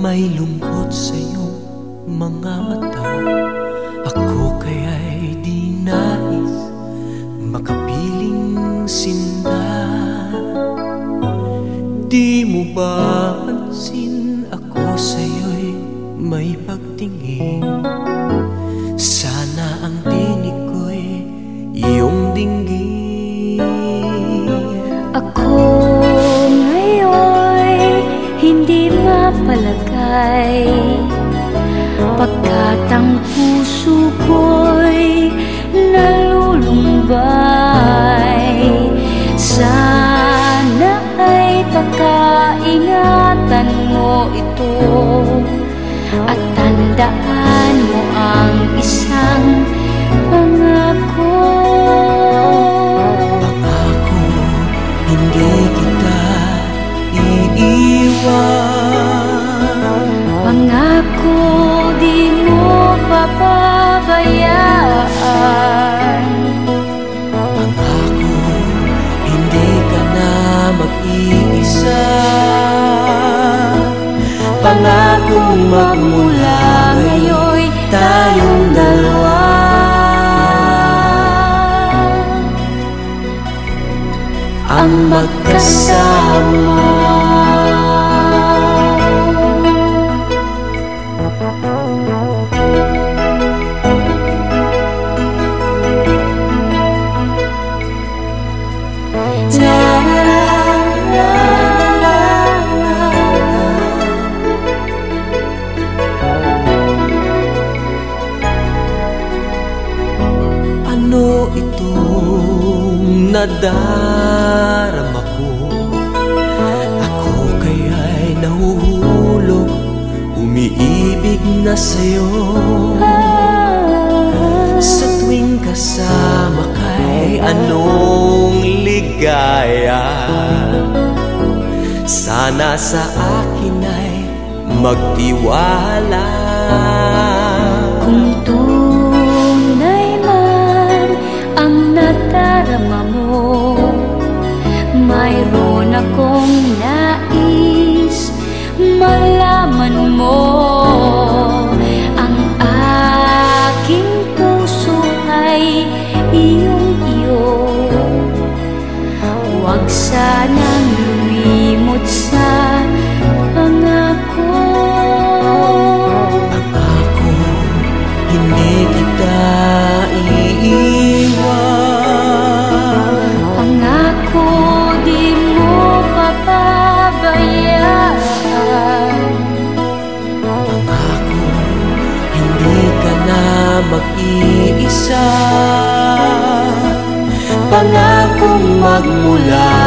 May lungkot sa iyong mga mata. Ako kaya'y di nais Makapiling sinda Di mo ba mapalagay Pagkat ang puso ko'y nalulumbay Sana ay pagkaingatan mo ito. At tandaan Pangako magmula ngayon'y tayong dalawa. Ang magkasama. La nadarama ko? Ako kaya'y nahuhulog Umiibig na sa'yo Sa tuwing kasama kay anong ligaya Sana sa akin ay magtiwala Kung tunay akong nais. Malaman mag-iisa Pangakong magmula